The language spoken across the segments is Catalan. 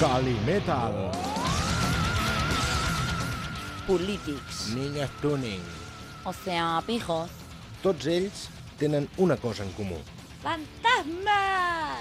Calimetal. Polítics. Niñas tuning. O sea, pijos. Tots ells tenen una cosa en comú. Fantasma!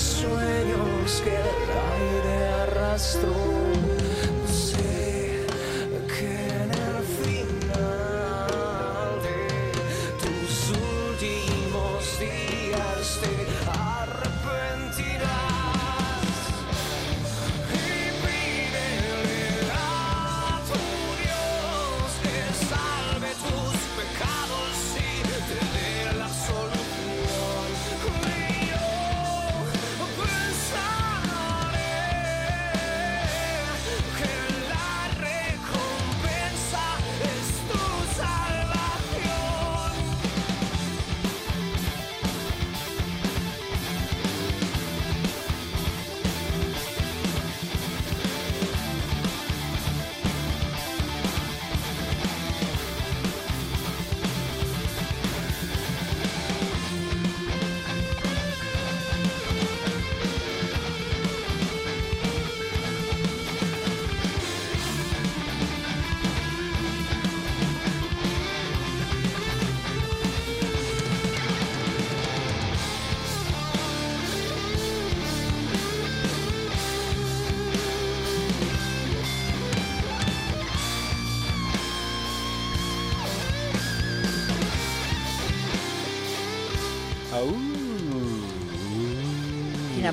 sueños que el aire arrastró.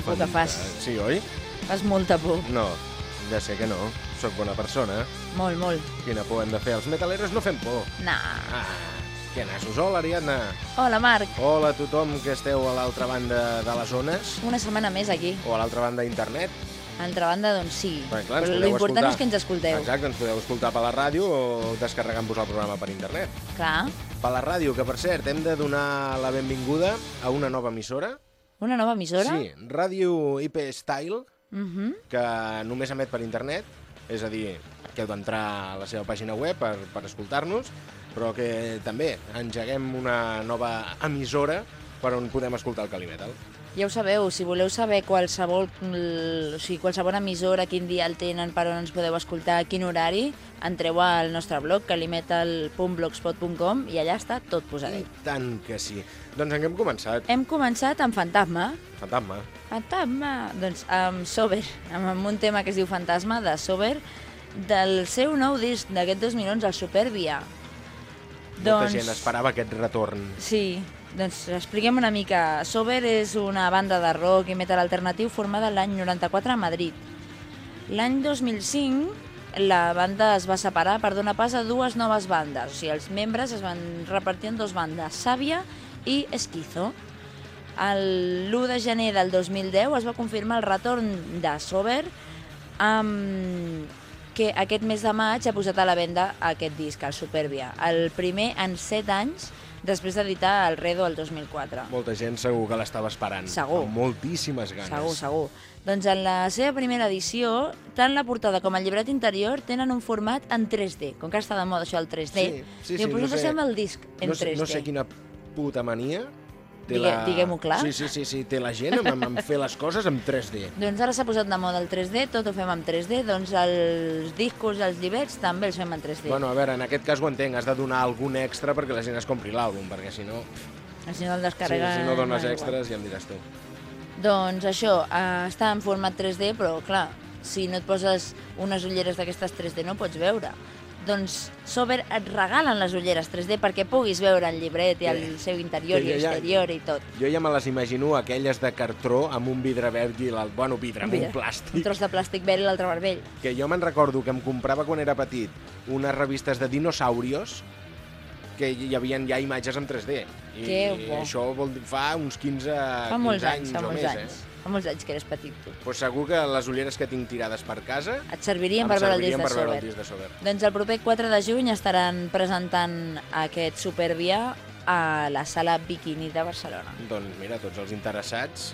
Por que fas. Sí, oi? Fas molta por. No, ja sé que no. Sóc bona persona. Molt, molt. Quina por hem de fer? Els metaleros no fem por. Nah. Ah, què nassos? Hola, Ariadna. Hola, Marc. Hola a tothom que esteu a l'altra banda de les zones Una setmana més aquí. o a l'altra banda d'internet. A l'altra banda, doncs sí. Perquè, clar, Però l'important escoltar. és que ens escolteu. Exacte, ens podeu escoltar per la ràdio o descarregant-vos el programa per internet. Clar. Per la ràdio, que per cert, hem de donar la benvinguda a una nova emissora. Una nova emissora? Sí, Ràdio IP Style, Mhm. que només emet per internet, és a dir, que heu d'entrar a la seva pàgina web per, per escoltar-nos, però que també engeguem una nova emissora per on podem escoltar el Calimetal. Ja ho sabeu, si voleu saber qualsevol, l- o sigui, qualsevol emissora, quin dia el tenen, per on ens podeu escoltar, a quin horari, entreu al nostre blog, calimetal.blogspot.com i allà està tot I posadet. tant que sí. Doncs en què hem començat? Hem començat amb Fantasma. Fantasma. Fantasma! Doncs amb Sober, amb, un tema que es diu Fantasma, de Sober, del seu nou disc d'aquest 2011, el Superbia. Molta gent esperava aquest retorn. Sí, doncs expliquem una mica. Sober és una banda de rock i metal alternatiu formada l'any 94 a Madrid. L'any 2005 la banda es va separar per donar pas a dues noves bandes. O sigui, els membres es van repartir en dues bandes, Sàvia i Esquizo. El l'1 de gener del 2010 es va confirmar el retorn de Sober amb que aquest mes de maig ha posat a la venda aquest disc, el Superbia, el primer en 7 anys després d'editar el Redo el 2004. Molta gent segur que l'estava esperant. Segur. Amb moltíssimes ganes. Segur, segur. Doncs en la seva primera edició, tant la portada com el llibret interior tenen un format en 3D. Com que està de moda això, el 3D. Sí, sí, Diu, sí, pues no sé, el disc en no, sé, 3D. no sé quina puta mania té Digue- diguem-ho clar. Sí, sí, sí, sí, té la gent amb, amb, amb fer les coses en 3D. Doncs ara s'ha posat de moda el 3D, tot ho fem en 3D, doncs els discos, els llibrets també els fem en 3D. Bueno, a veure, en aquest cas ho entenc, has de donar algun extra perquè la gent es compri l'àlbum, perquè si no, si no el descarrega... si no dones igual. extras ja em diràs tu. Doncs això, eh, està en format 3D, però clar, si no et poses unes ulleres d'aquestes 3D no pots veure. Doncs Sober et regalen les ulleres 3D perquè puguis veure el llibret i el Sí. seu interior Sí, i ja- exterior i tot. Jo ja me les imagino aquelles de cartró amb un vidre verd i l'altre... Bueno, vidre, amb un Mira, plàstic. Un tros de plàstic verd i l'altre vermell. Que jo me'n recordo que em comprava quan era petit unes revistes de dinosaurios que hi havia ja imatges en 3D. I bo. això vol dir, fa uns 15, Fa 15 molts anys, anys fa o més, anys. eh? Fa molts anys que eres petit, tu. Pues segur que les ulleres que tinc tirades per casa Et servirien per veure el disc de per veure Sober. el disc de Sober. Doncs el proper 4 de juny estaran presentant aquest Supervia a la sala Bikini de Barcelona. Doncs mira, tots els interessats,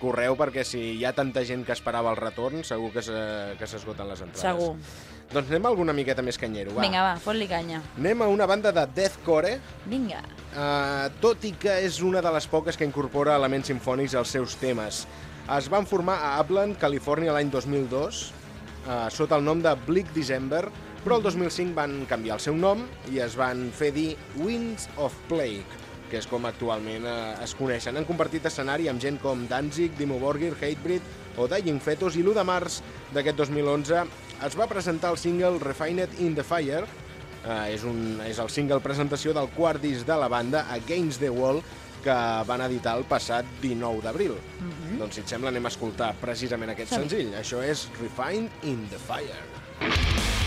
correu perquè si hi ha tanta gent que esperava el retorn, segur que se- que s'esgoten les entrades. Segur. Doncs anem a alguna miqueta més canyero, va. Vinga, va, fot-li canya. Anem a una banda de deathcore, Vinga. Uh, tot i que és una de les poques que incorpora elements sinfònics als seus temes. Es van formar a Upland, Califòrnia, l'any 2002, uh, sota el nom de Bleak December, però el 2005 van canviar el seu nom i es van fer dir Winds of Plague, que és com actualment uh, es coneixen. Han compartit escenari amb gent com Danzig, Dimmu Borgir, Hatebreed o Dying Fetus i l'1 de març d'aquest 2011 es va presentar el single Refined in the Fire, Uh, és, un, és el single presentació del quart disc de la banda, Against the Wall, que van editar el passat 19 d'abril. Mm -hmm. Doncs, si et sembla, anem a escoltar precisament aquest Som-hi. senzill. Això és Refined in the Fire. Refined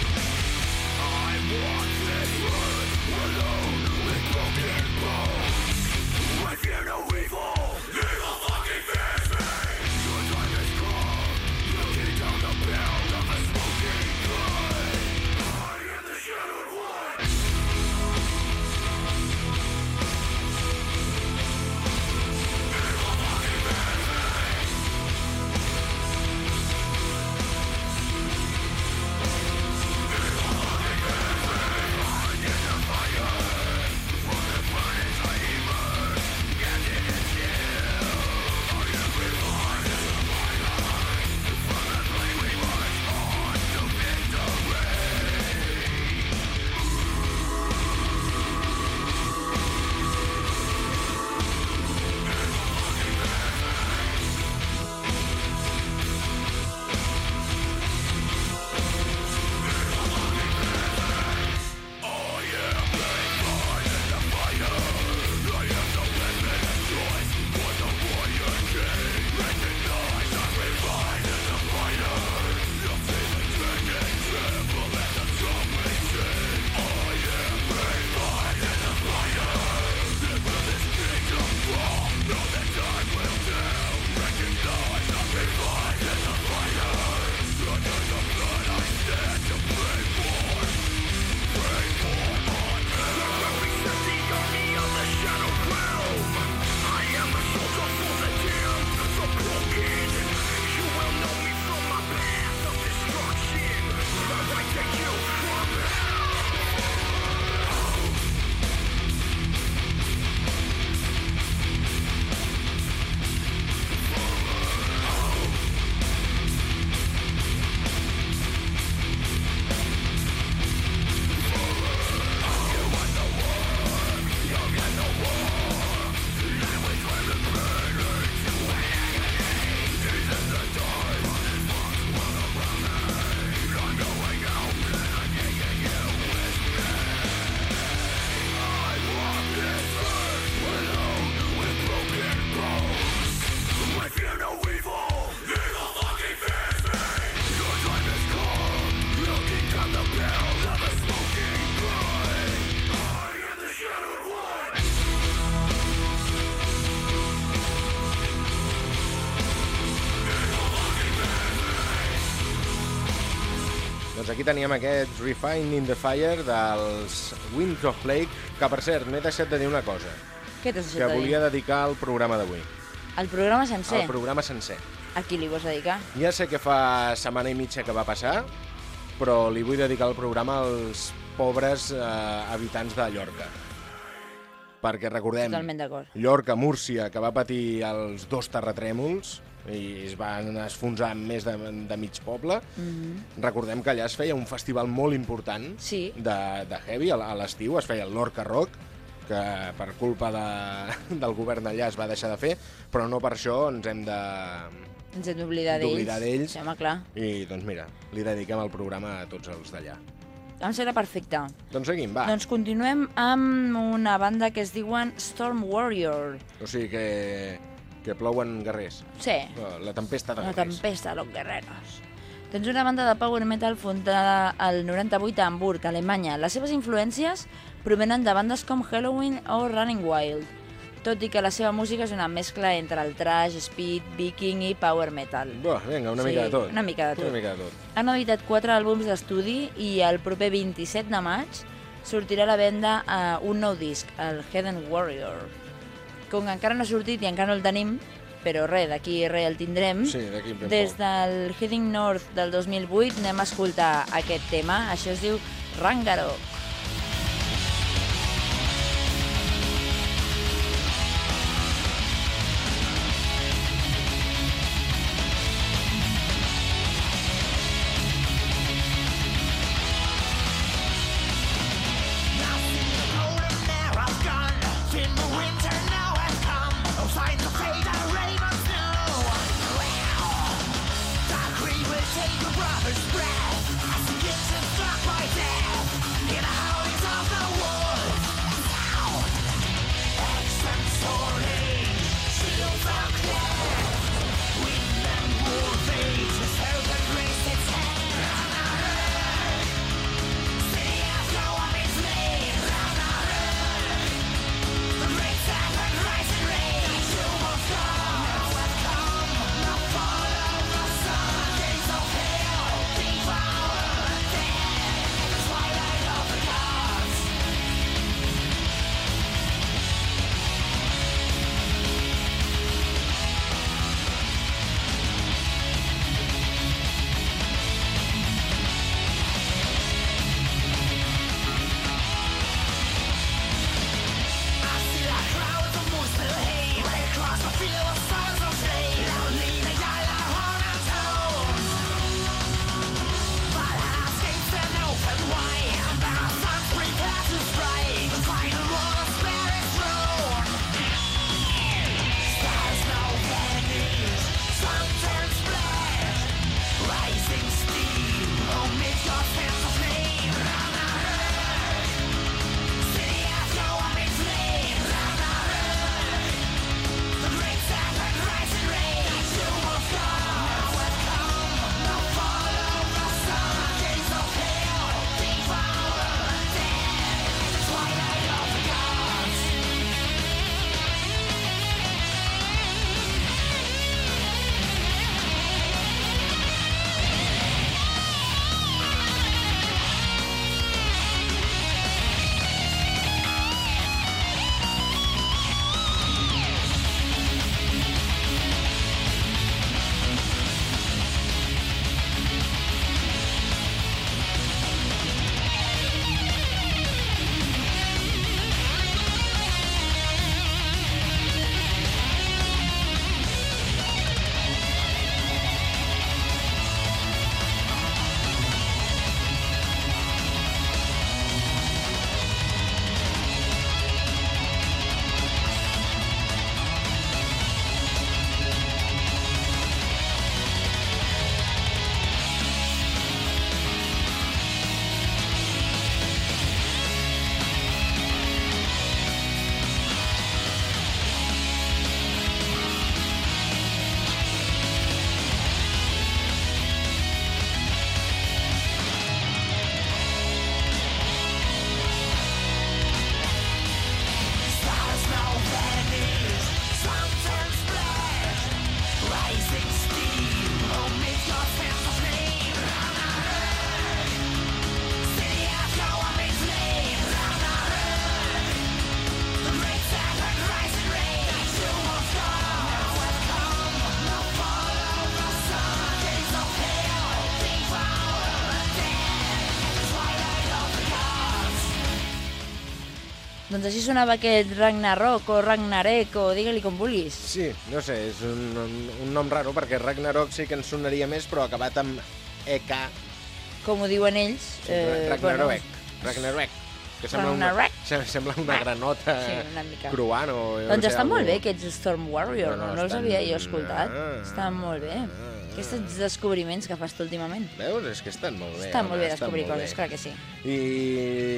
Doncs aquí teníem aquest Refine in the Fire dels Winds of Lake, que per cert, m'he deixat de dir una cosa, Què t'has que deixat de dir? volia dedicar al programa d'avui, El programa sencer. al programa sencer. A qui li vols dedicar? Ja sé que fa setmana i mitja que va passar, però li vull dedicar el programa als pobres eh, habitants de Llorca. Perquè recordem, Totalment d'acord. Llorca, Múrcia, que va patir els dos terratrèmols i es van esfonsar més de, de mig poble. Mhm. Recordem que allà es feia un festival molt important Sí. de, de heavy, a, l'estiu es feia el Lorca Rock, que per culpa de, del govern allà es va deixar de fer, però no per això ens hem de... Ens hem d'oblidar d'ells. D'oblidar d'ells. Sí, home, clar. I doncs mira, li dediquem el programa a tots els d'allà. Em sembla perfecte. Doncs seguim, va. Doncs continuem amb una banda que es diuen Storm Warrior. O sigui que, que plouen guerrers. Sí, La tempesta de la guerrers. tempesta de los guerreros. Tens una banda de power metal fundada al 98 a Hamburg, Alemanya. Les seves influències provenen de bandes com Halloween o Running Wild, tot i que la seva música és una mescla entre el trash, speed, viking i power metal. Buah, vinga, una Sí, mica de tot. una mica de tot. Una mica de tot. Han editat quatre àlbums d'estudi i el proper 27 de maig sortirà a la venda a un nou disc, el Hidden Warrior. Com que encara no ha sortit i encara no el tenim, però res, d'aquí res el tindrem. Sí, d'aquí ben Des poc. del Heading North del 2008 anem a escoltar aquest tema, això es diu Rangarok. Doncs així sonava aquest Ragnarok o Ragnarek o digue-li com vulguis. Sí, no sé, és un, un, un nom raro perquè Ragnarok sí que ens sonaria més, però acabat amb EK, Com ho diuen ells. eh, Ragnarok. Ragnarok. Que sembla una, Ragnarok. sembla una granota Sí, una cruant o... Doncs no sé, està molt algú- bé aquests Storm Warrior, No, no, no, no, els havia jo escoltat. Ah. Estan molt bé. Aquests descobriments que fas tu últimament. Veus? És que estan molt bé. Està home, molt bé estan descobrir molt coses, bé. clar que sí. I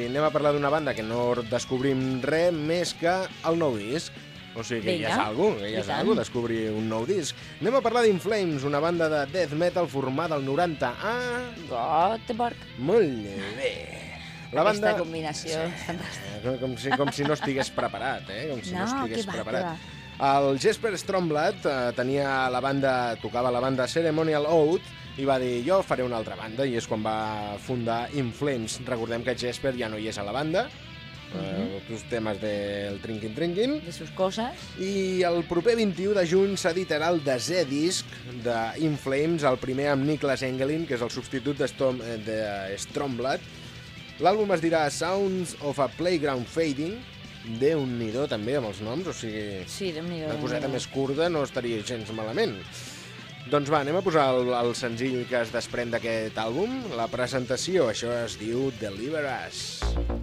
anem a parlar d'una banda que no descobrim res més que el nou disc. O sigui que ja és Vinga, algú, que ja és algú descobrir un nou disc. Anem a parlar d'In Flames, una banda de death metal formada al 90 a... Göteborg. Molt bé. La Aquesta banda... combinació és fantàstica. Com, com, si, com si no estigués preparat, eh? Com si no, No, estigués va, preparat. que El Jesper Stromblad eh, tenia la banda, tocava la banda Ceremonial Oath i va dir, jo faré una altra banda, i és quan va fundar In Flames. Recordem que Jesper ja no hi és a la banda, Mhm. eh, tus temes del Trinquin Trinquin, De sus coses. i el proper 21 de juny s'editarà el desè disc de In Flames, el primer amb Niklas Engelin, que és el substitut de, Stom, eh, de Stromblad. L'àlbum es dirà Sounds of a Playground Fading, déu nhi també amb els noms, o sigui, Sí, déu-n'hi-do. una coseta Déu-n'hi-do. més curta no estaria gens malament. Doncs va, anem a posar el, el senzill que es desprèn d'aquest àlbum. La presentació, això es diu Deliver Us. Doncs aquí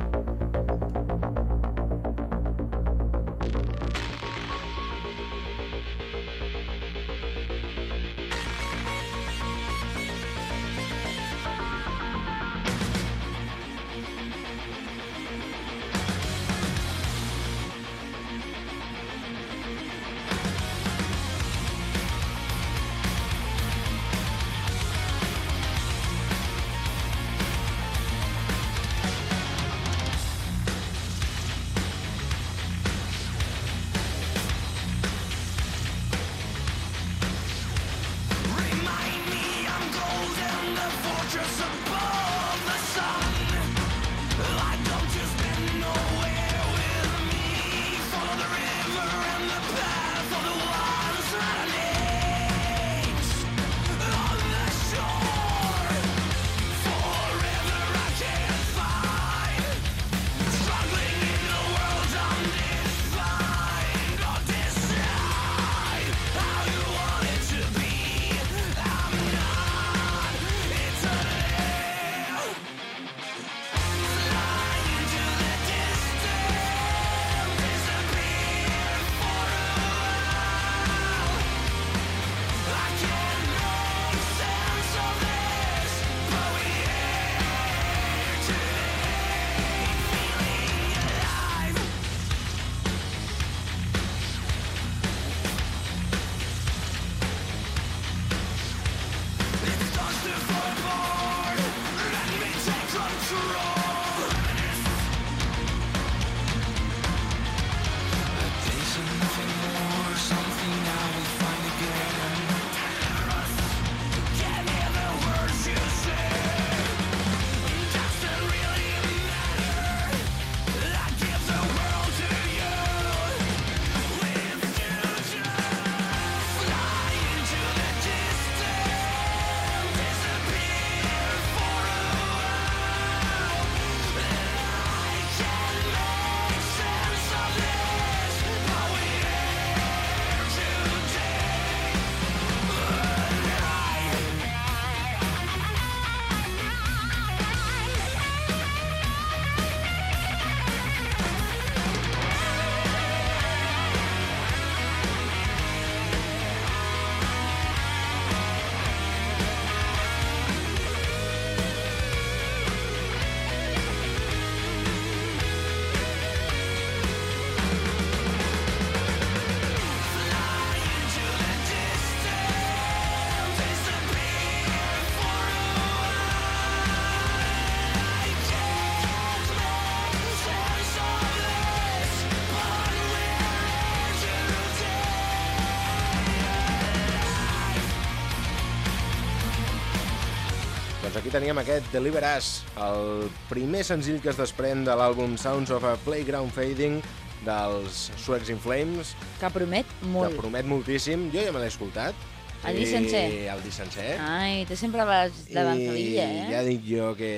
teníem aquest Deliver Us, el primer senzill que es desprèn de l'àlbum Sounds of a Playground Fading dels Suecs in Flames, Que promet que molt. promet moltíssim. Jo ja me l'he escoltat. El disc sencer? El disc sencer. Ai, tu sempre vas d'avançadilla, I eh? ja dic jo que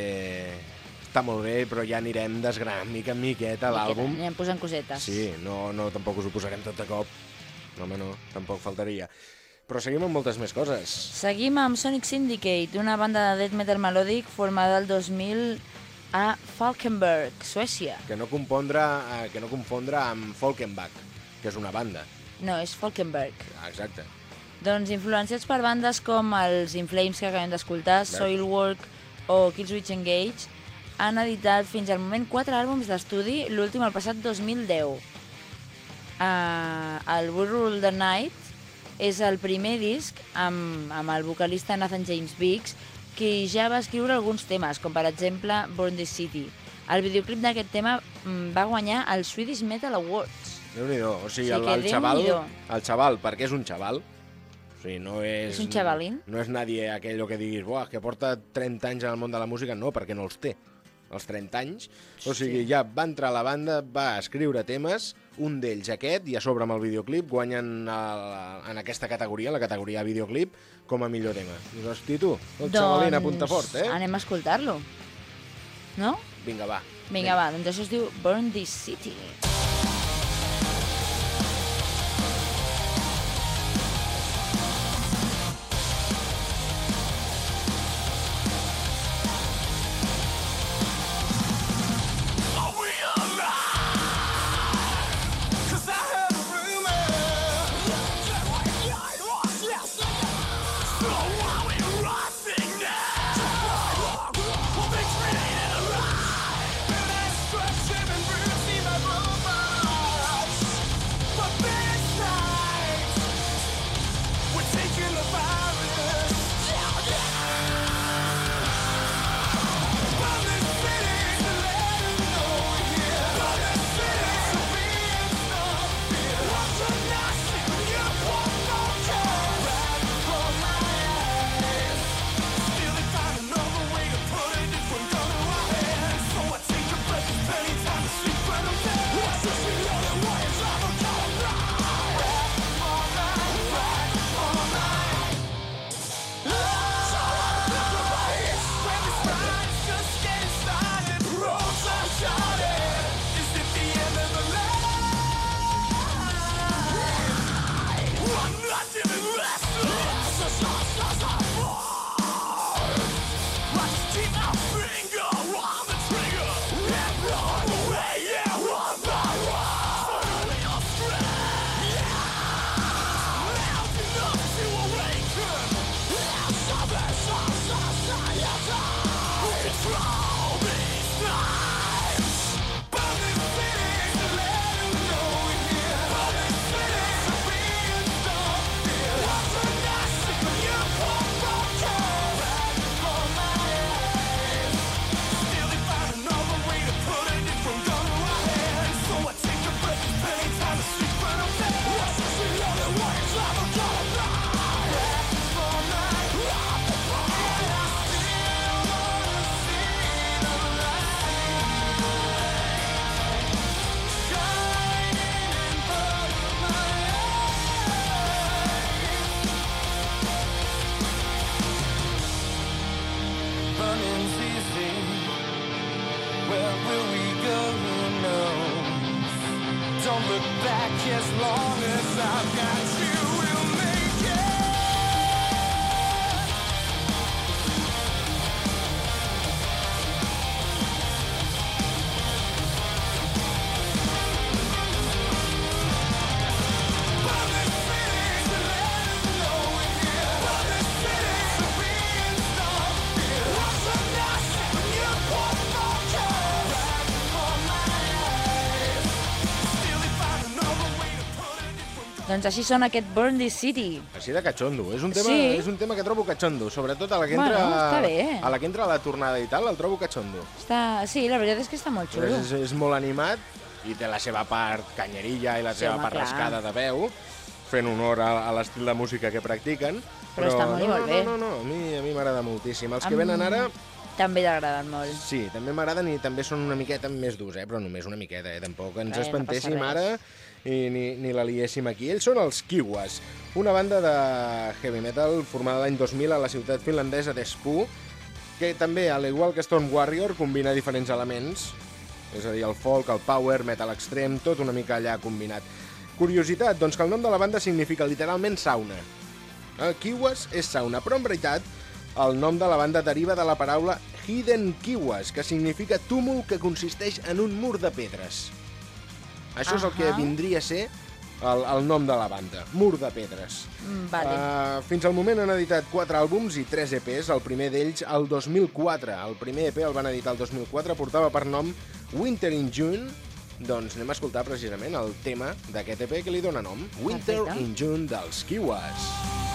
està molt bé, però ja anirem desgranant mica en miqueta l'àlbum. Anirem posant cosetes. Sí, no, no, tampoc us ho posarem tot de cop. No, home, no, tampoc faltaria. Però seguim amb moltes més coses. Seguim amb Sonic Syndicate, una banda de death metal melòdic formada el 2000 a Falkenberg, Suècia. Que no, compondre, eh, que no confondre amb Folkenbach, que és una banda. No, és Falkenberg. Ah, exacte. Doncs influenciats per bandes com els In Flames que acabem d'escoltar, Soilwork o Killswitch Engage, han editat fins al moment quatre àlbums d'estudi, l'últim el passat 2010. Uh, el We Rule the Night és el primer disc amb, amb el vocalista Nathan James Biggs, qui ja va escriure alguns temes, com per exemple Born This City. El videoclip d'aquest tema mm, va guanyar el Swedish Metal Awards. Déu-n'hi-do. O sigui, Sí, el, que el xaval, el xaval, perquè és un xaval, o sigui, no és... És un xavalín. No és nadie aquello que diguis, buah, que porta 30 anys en el món de la música, no, perquè no els té, els 30 anys. O sigui, ja va entrar a la banda, va escriure temes, un d'ells aquest, i a sobre amb el videoclip guanyen el, en aquesta categoria, la categoria videoclip, com a millor tema. Dius, hosti, tu, el xavalín apunta fort, eh? Doncs anem a escoltar-lo. No? Vinga, va. Vinga, va, doncs això es diu Burn This City. Running's easy. Where will we go? Who knows? Don't look back as long as I've got you. Doncs així sona aquest Burn This City. Així de catxondo. És un tema, Sí. és un tema que trobo catxondo, sobretot a la que Bueno, entra, bé. a la que entra a la tornada i tal, el trobo catxondo. Està... Sí, la veritat és que està molt xulo. És, és molt animat i té la seva part canyerilla i la Sí, seva home, part clar. rascada de veu, fent honor a, a l'estil de música que practiquen. Però està molt no, molt bé. No, no, no, a mi, a mi m'agrada moltíssim. Els que Em- venen ara, També t'ha agradat molt. sí, també m'agraden i també són una miqueta més durs, eh? però només una miqueta, eh? tampoc ens no espantéssim passa ara. I ni, ni la liéssim aquí. Ells són els Kiwas, una banda de heavy metal formada l'any 2000 a la ciutat finlandesa d'Espoo, que també, al igual que Storm Warrior, combina diferents elements, és a dir, el folk, el power, metal extrem, tot una mica allà combinat. Curiositat, doncs que el nom de la banda significa literalment sauna. Eh, Kiwas és sauna, però en veritat el nom de la banda deriva de la paraula Hidden Kiwas, que significa túmul que consisteix en un mur de pedres. Això és el que vindria a ser el, el nom de la banda, Mur de Pedres. Mm, Vale. Uh, fins al moment han editat 4 àlbums i 3 EPs, el primer d'ells el 2004. El primer EP el van editar el 2004, portava per nom Winter in June, doncs anem a escoltar precisament el tema d'aquest EP que li dona nom, Winter Perfecte. in June dels Kiwas. Doncs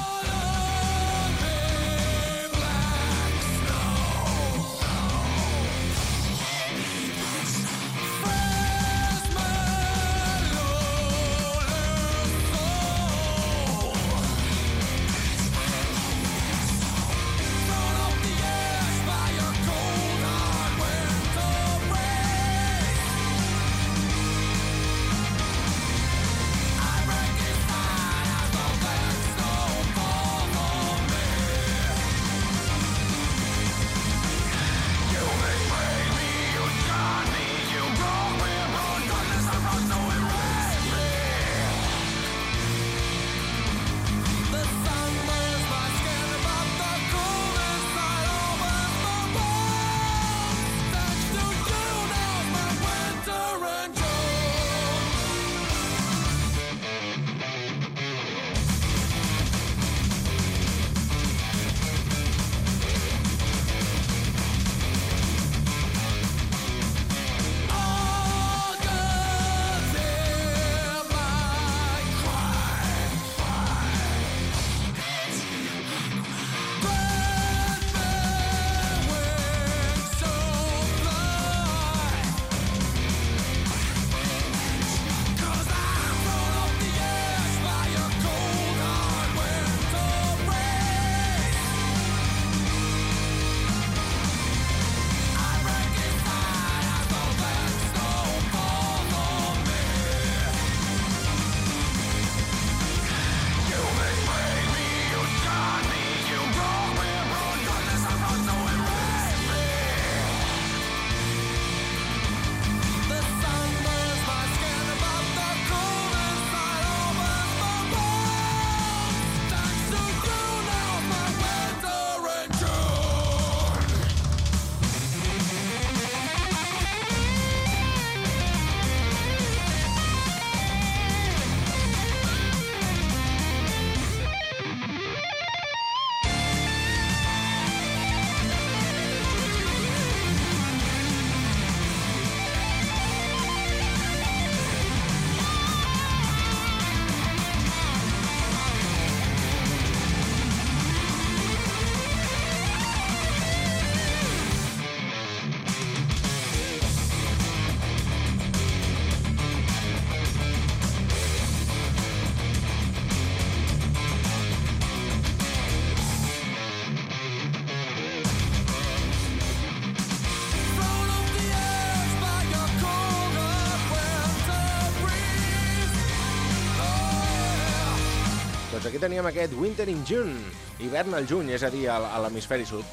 teníem aquest Winter in June, hivern al juny, és a dir, a l'hemisferi sud.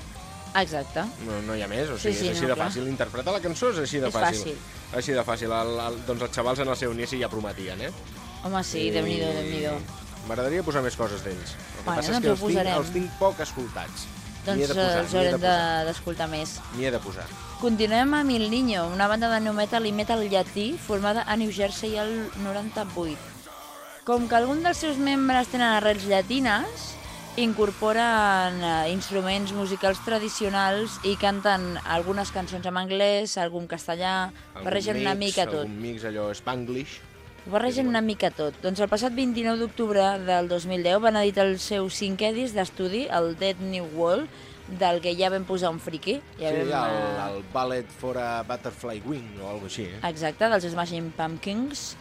Exacte. No, no hi ha més, o Sí, sigui, sí, és així no, de clar. fàcil. Interpretar la cançó és així de És fàcil. fàcil. Així de fàcil. El, el, doncs els xavals en el seu inici ja prometien, eh? Home, sí, Déu-n'hi-do, Déu-n'hi-do. M'agradaria posar més coses d'ells. El que Bueno, passa és doncs que ho els tinc, els tinc poc escoltats. N'hi Doncs he de posar, els n'hi haurem posar. de- d'escoltar més. N'hi he de posar. Continuem amb Il Niño, una banda de nu metal i metal llatí formada a New Jersey el 98. Com que alguns dels seus membres tenen arrels llatines, incorporen eh, instruments musicals tradicionals i canten algunes cançons en anglès, algun castellà, Algun barregen una mix, mica tot. Algun mix allò spanglish. Ho barregen una mica tot. Doncs el passat 29 d'octubre del 2010 van editar el seu cinquè disc d'estudi, el Dead New World, del que ja vam posar un friki. Ja sí, vam, el, eh, el Ballet for a Butterfly Wing o alguna així, eh? Exacte, dels Smashing Pumpkins.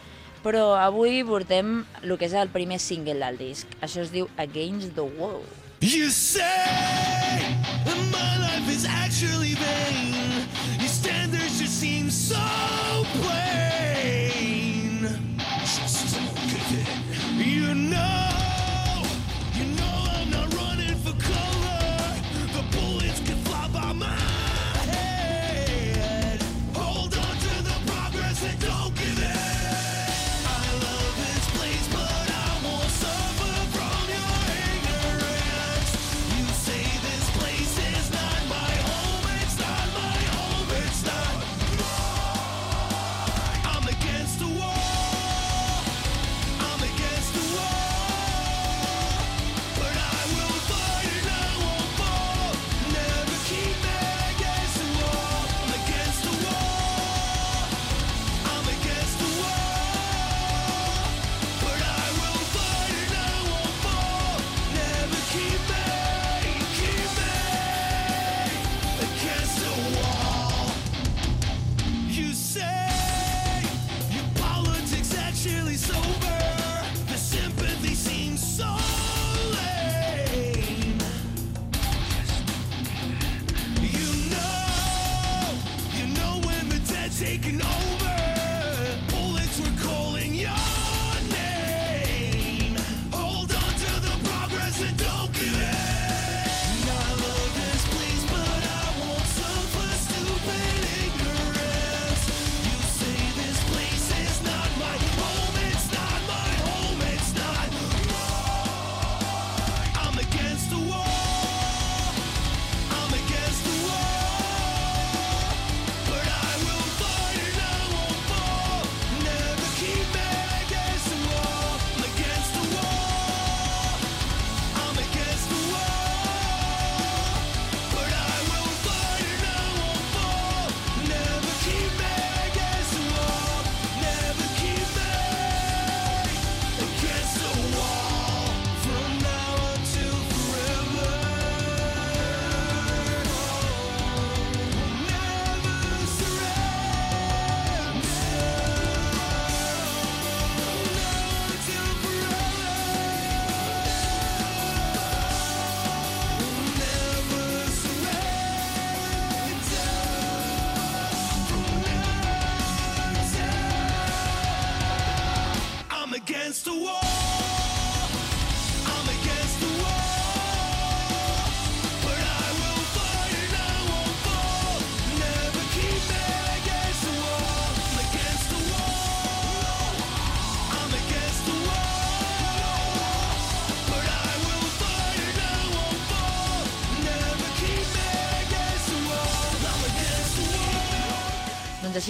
Però avui portem el que és el primer single del disc. Això es diu Against the Wall. You say my life is actually vain. Your standards just seem so plain.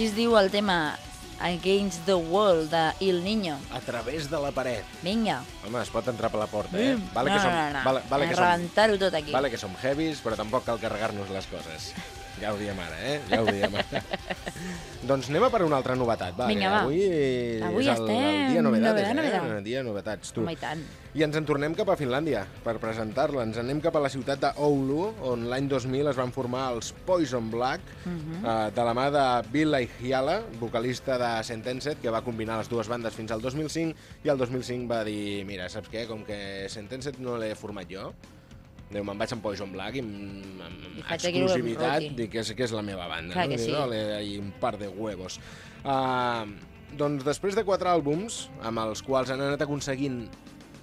Així es diu el tema Against the Wall de Il Niño. A través de la paret. Vinga. Home, es pot entrar per la porta, eh? Mm. Vale no, que som, no, no. Vale, vale que som, rebentar-ho tot aquí. vale que som heavies, però tampoc cal carregar-nos les coses. Ja ho diem ara, eh? Ja ho diem ara. doncs anem a per una altra novetat, va. Vinga, va. Avui, Avui és el, el estem dia novedades, novedad, eh? novedad. Dia novetats, tu. Home, i tant. I ens en tornem cap a Finlàndia per presentar-la. Ens anem cap a la ciutat d'Oulu, on l'any 2000 es van formar els Poison Black, Mhm. eh, de la mà de Bill Hiala, vocalista de Sentenced, que va combinar les dues bandes fins al 2005, i el 2005 va dir, mira, saps què? Com que Sentenced no l'he format jo, Déu, me'n vaig amb Poison Black i amb, amb I exclusivitat dic que és, que és la meva banda. Clar no? que sí. "Ole, ahí un par de huevos. Uh, doncs després de quatre àlbums, amb els quals han anat aconseguint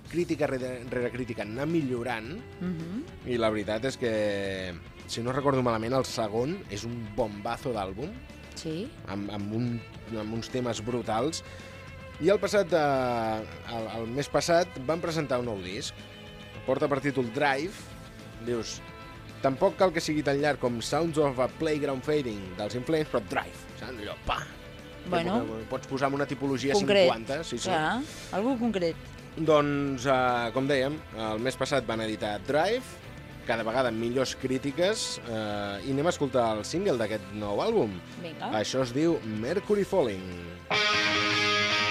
crítica rere, rere crítica, anar millorant, Mhm. i la veritat és que, si no recordo malament, el segon és un bombazo d'àlbum, Sí. amb, amb, un, amb uns temes brutals, i el passat, eh, el, el mes passat, van presentar un nou disc. Porta per títol Drive. Dius, tampoc cal que sigui tan llarg com Sounds of a Playground Fading dels Inflames, però Drive, saps? Allò, pa! Bueno. Pots posar en una tipologia Concret. 50, sí, sí. Clar, algú concret. Doncs, eh, com dèiem, el mes passat van editar Drive, cada vegada amb millors crítiques, eh, i anem a escoltar el single d'aquest nou àlbum. Vinga. Això es diu Mercury Falling. Let's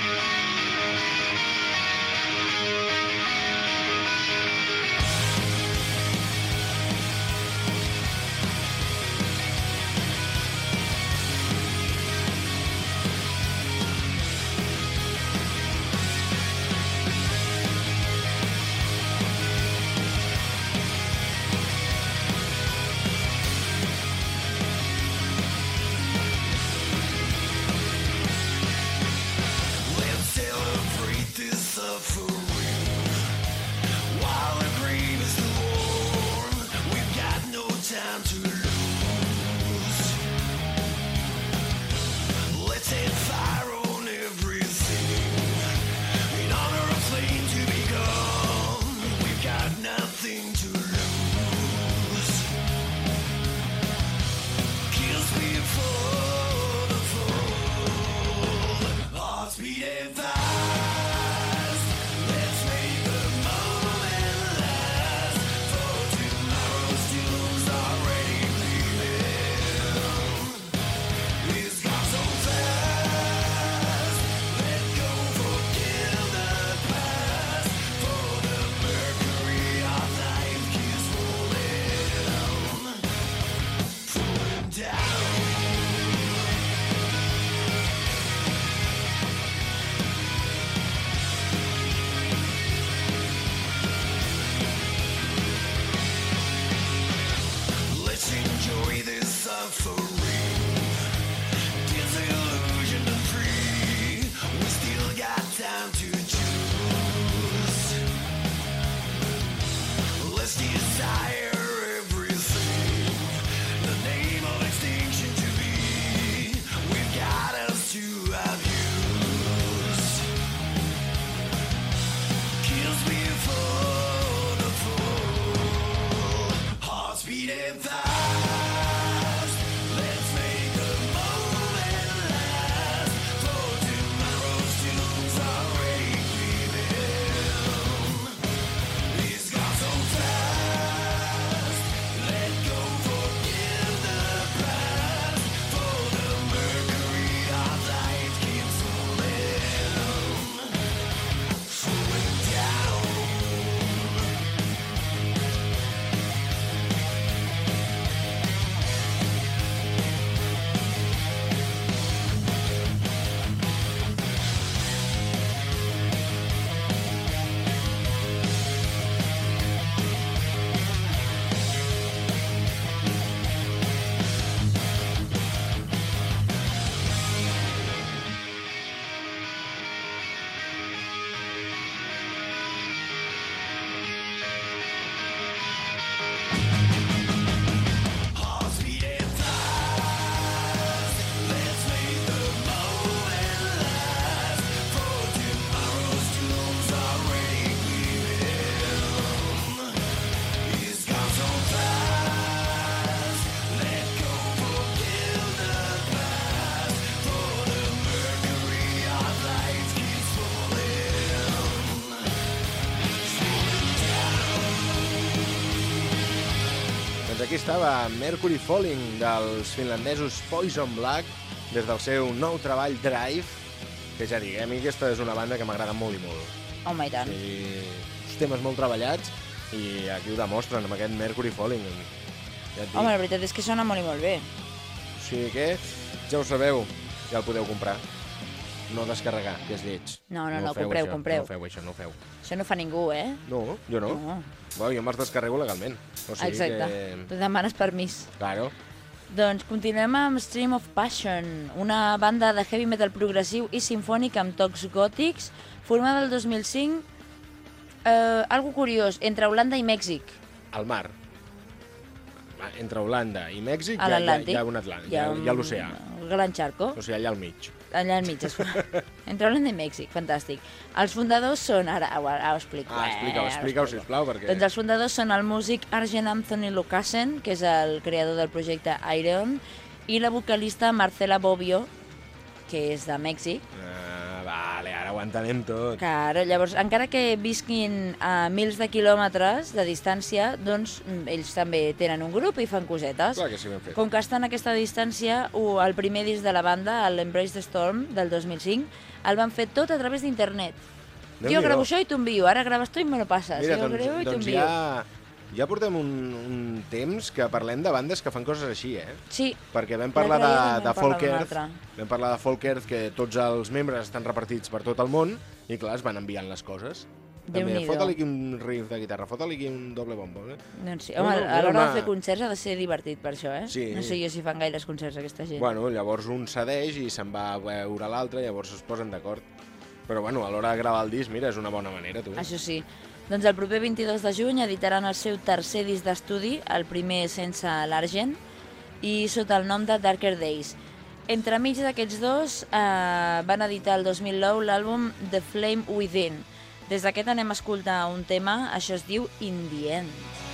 aquí estava Mercury Falling dels finlandesos Poison Black des del seu nou treball Drive, que ja diguem, i aquesta és una banda que m'agrada molt i molt. Home, i tant. I uns temes molt treballats i aquí ho demostren amb aquest Mercury Falling. Ja. Home, la veritat és que sona molt i molt bé. O sigui que, ja ho sabeu, ja el podeu comprar. No descarregar, que és lleig. No, no, no, feu, compreu, això, compreu. No feu, això, no feu. Això no fa ningú, eh? No, jo no. No. Bueno, jo me'ls descarrego legalment. O sigui Exacte. que... Tu demanes permís. Claro. Doncs continuem amb Stream of Passion, una banda de heavy metal progressiu i sinfònic amb tocs gòtics, formada el 2005, eh, algo curiós, entre Holanda i Mèxic. Al mar. Entre Holanda i Mèxic hi ha, hi ha, l'Atlàntic. hi ha un Atlàntic, hi ha, hi ha l'oceà. El Gran Charco, O sigui, allà al mig. Allà al mig. Es Holanda i Mèxic, fantàstic. Els fundadors són... Ara, ara, ara ho explico. Ah, eh, explica-ho, explica-ho, explico. sisplau, perquè... Doncs els fundadors són el músic Arjen Anthony Lucassen, que és el creador del projecte Iron, i la vocalista Marcela Bobbio, que és de Mèxic. Ho entenem tot. Claro, llavors, encara que visquin a mils de quilòmetres de distància, doncs mm, ells també tenen un grup i fan cosetes. Clar que sí, ben fet. Com que estan a aquesta distància, el primer disc de la banda, l'Embrace the Storm, del 2005, el van fer tot a través d'internet. Jo gravo això i t'envio, ara graves tu i me lo passes. Mira, jo doncs, gravo i doncs ja, ja portem un, un temps que parlem de bandes que fan coses així, eh? Sí, Perquè vam parlar de, de Folk Earth, vam parlar de Folk Earth, que tots els membres estan repartits per tot el món, i clar, es van enviant les coses. També, fota-li aquí un riff de guitarra, fota-li aquí un doble bombo. Eh? doncs sí. No, Home, no, a l'hora una- de fer concerts ha de ser divertit per això, eh? Sí. No sé jo si fan gaires concerts aquesta gent. Bueno, llavors un cedeix i se'n va a veure l'altre, llavors es posen d'acord. Però bueno, a l'hora de gravar el disc, mira, és una bona manera, tu. Això sí. Doncs el proper 22 de juny editaran el seu tercer disc d'estudi, el primer sense l'Argent, i sota el nom de Darker Days. Entremig d'aquests dos eh, van editar el 2009 l'àlbum The Flame Within. Des d'aquest anem a escoltar un tema, això es diu In the End.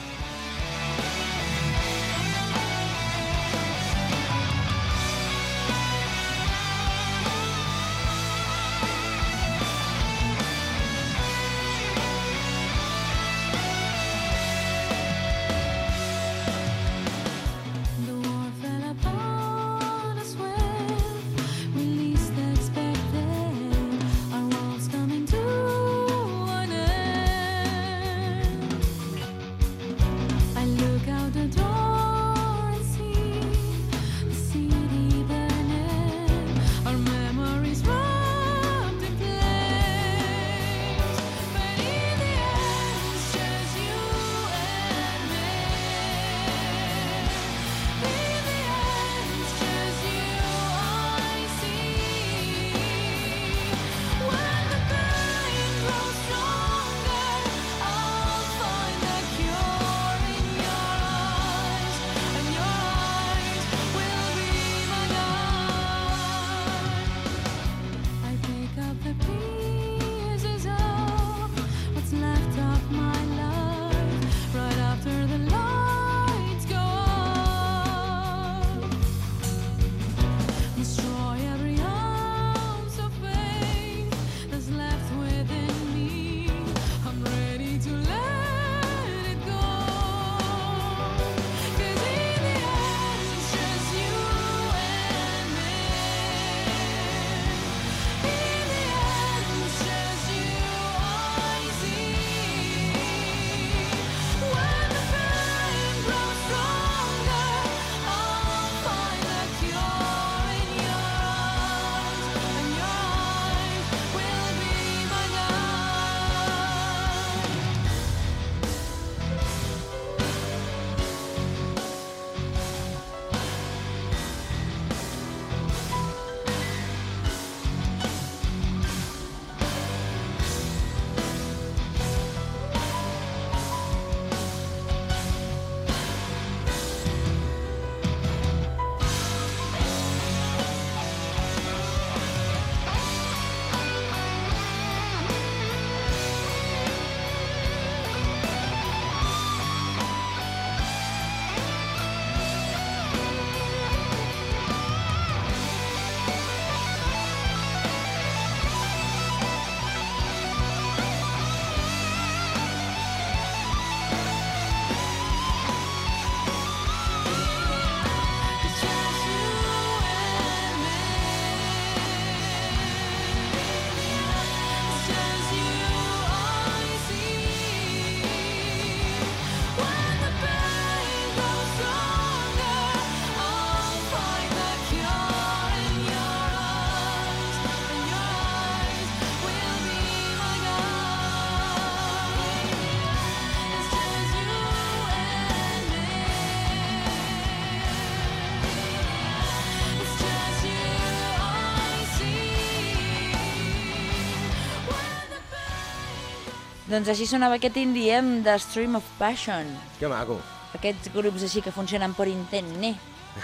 Doncs així sonava aquest indie amb The Stream of Passion. Que maco. Aquests grups així que funcionen per internet.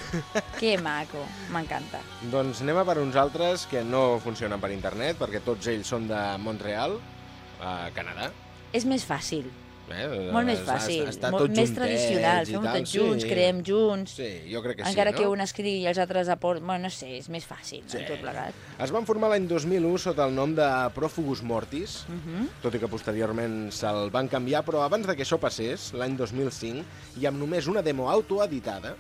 que maco, m'encanta. Doncs anem a per uns altres que no funcionen per internet, perquè tots ells són de Montreal, a Canadà. És més fàcil, Eh? molt més fàcil, està molt més tradicional, fem-ho tots junts, creem junts, Sí, jo crec que encara sí, que no? un escrigui i els altres aporten... Bueno, no sé, és més fàcil, Sí. sí. tot plegat. Es van formar l'any 2001 sota el nom de Profugus Mortis, Uh -huh. tot i que posteriorment se'l van canviar, però abans de que això passés, l'any 2005, i amb només una demo autoeditada,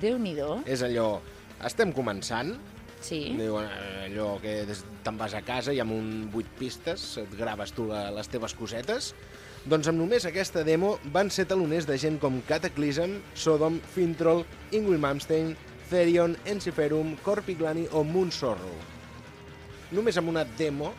Déu-n'hi-do, és allò, estem començant, sí. Diu, eh, allò que te'n vas a casa i amb un 8 pistes et graves tu les teves cosetes. Doncs amb només aquesta demo van ser taloners de gent com Cataclysm, Sodom, Fintroll, Ingrid Malmsteen, Therion, Ensiferum, Corpiglani o Moonsorrow. Només amb una demo,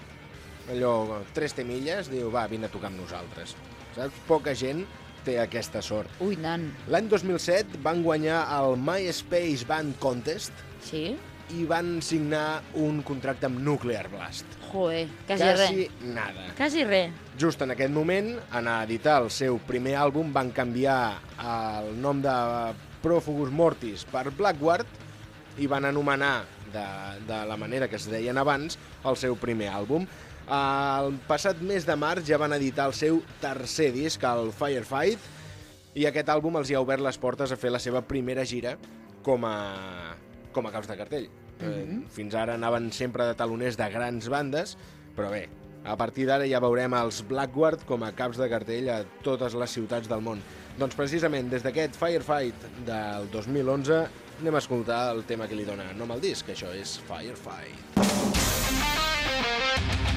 allò, tres temilles, diu, va, vine a tocar amb nosaltres. Saps? Poca gent té aquesta sort. Ui, nan, L'any 2007 van guanyar el MySpace Band Contest, sí? I van signar un contracte amb Nuclear Blast. Joder, quasi, Quasi res. nada. Quasi res. Just en aquest moment, en editar el seu primer àlbum, van canviar el nom de Profugus Mortis per Blackguard i van anomenar, de, de la manera que es deien abans, el seu primer àlbum. El passat mes de març ja van editar el seu tercer disc, el Firefight, i aquest àlbum els hi ha obert les portes a fer la seva primera gira com a, com a caps de cartell. eh, fins ara anaven sempre de taloners de grans bandes, però bé, a partir d'ara ja veurem els Blackguard com a caps de cartell a totes les ciutats del món. Doncs precisament des d'aquest Firefight del 2011 anem a escoltar el tema que li dona nom al disc, que això és Firefight. Firefight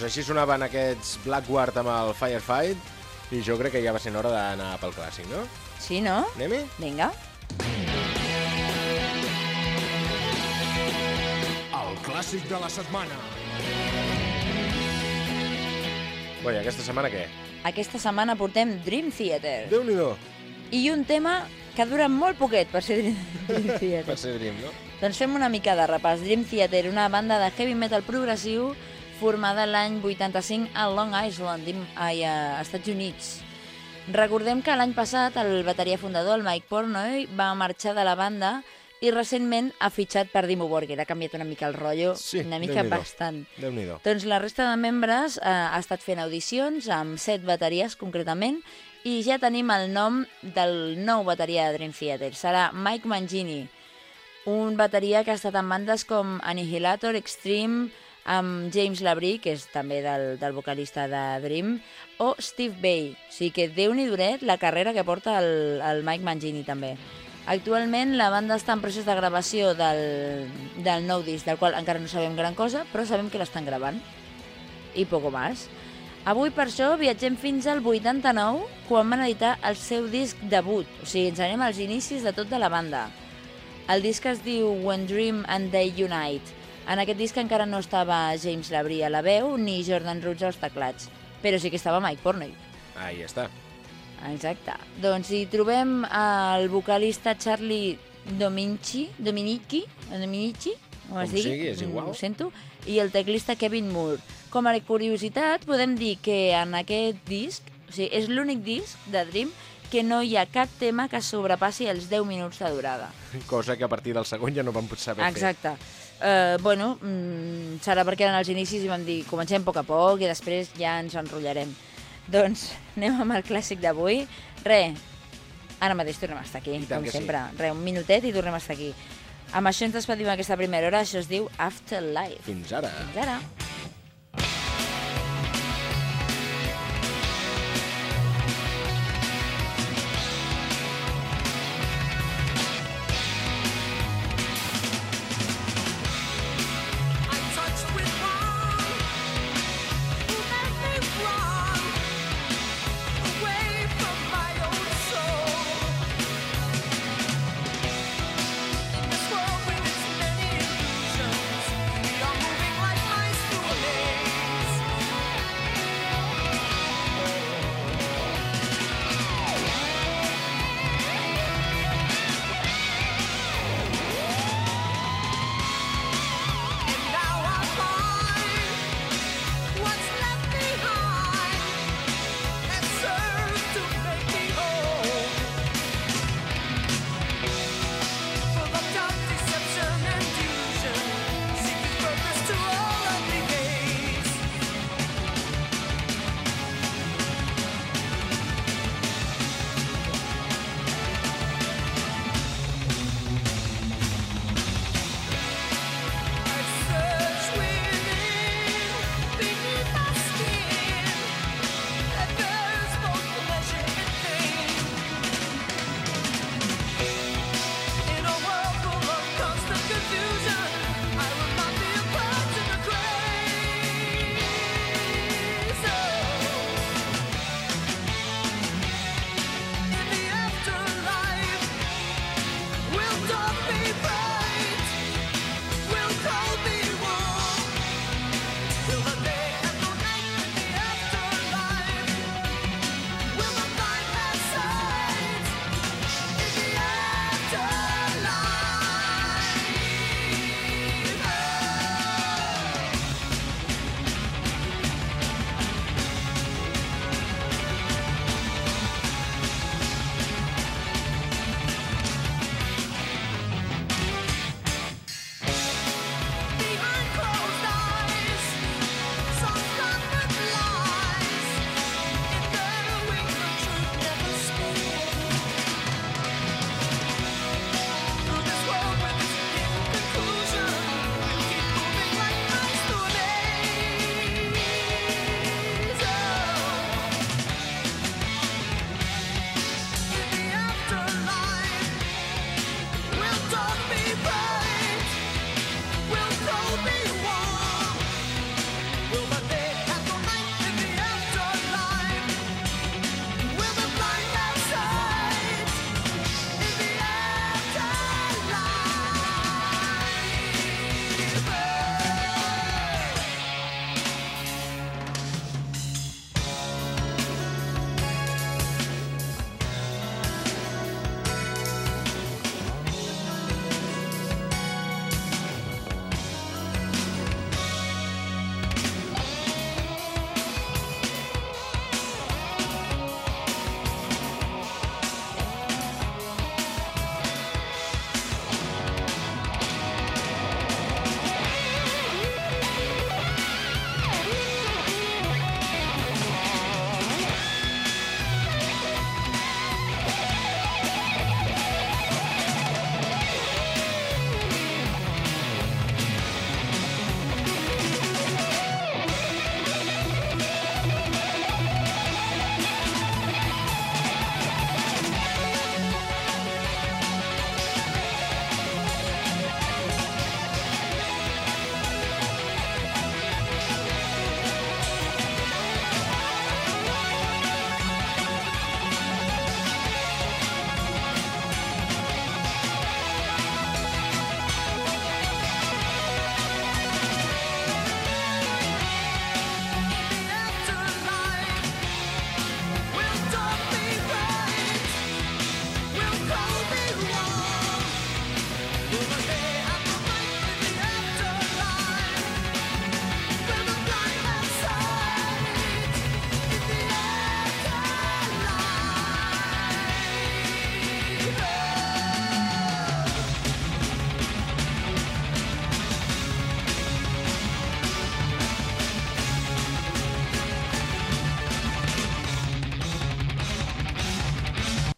Doncs així sonaven aquests Blackward amb el Firefight i jo crec que ja va ser hora d'anar pel clàssic, no? Sí, no? Anem-hi? Vinga. El clàssic de la setmana. Bé, i aquesta setmana què? Aquesta setmana portem Dream Theater. Déu-n'hi-do, I un tema que dura molt poquet per ser Dream, Dream per Theater. ser Dream, no? doncs fem una mica de repàs. Dream Theater, una banda de heavy metal progressiu formada l'any 85 a Long Island, ai, a Estats Units. Recordem que l'any passat el bateria fundador, el Mike Pornoy, va marxar de la banda i recentment ha fitxat per Dimmu Borgir. Ha canviat una mica el rotllo, Sí, una mica bastant. Déu-n'hi-do. Doncs la resta de membres eh, ha estat fent audicions amb set bateries concretament i ja tenim el nom del nou bateria de Dream Theater. Serà Mike Mangini, un bateria que ha estat en bandes com Annihilator, Extreme, amb James Labrie, que és també del, del vocalista de Dream, o Steve Bay. O sigui que déu-n'hi-duret la carrera que porta el, el Mike Mangini també. Actualment la banda està en procés de gravació del, del nou disc, del qual encara no sabem gran cosa, però sabem que l'estan gravant. I poco más. Avui per això viatgem fins al 89, quan van editar el seu disc debut. O sigui, ens anem als inicis de tot de la banda. El disc es diu When Dream and They Unite. En aquest disc encara no estava James Labrie a la veu ni Jordan Roots als teclats, però sí que estava Mike Pornoy. Ahí està. Exacte. Doncs hi trobem el vocalista Charlie Dominici, Dominici, Dominici, com es Com digui, sigui, és igual. ho sento, i el teclista Kevin Moore. Com a curiositat, podem dir que en aquest disc, o sigui, és l'únic disc de Dream que no hi ha cap tema que sobrepassi els 10 minuts de durada. Cosa que a partir del segon ja no vam saber fer. Exacte. Uh, bueno, mm, serà perquè eren els inicis i vam dir comencem a poc a poc i després ja ens enrotllarem. Doncs anem amb el clàssic d'avui. Re, ara mateix tornem a estar aquí, com que sí. sempre. Re, un minutet i tornem a estar aquí. Amb això ens despedim aquesta primera hora, això es diu Afterlife. Fins ara. Fins ara.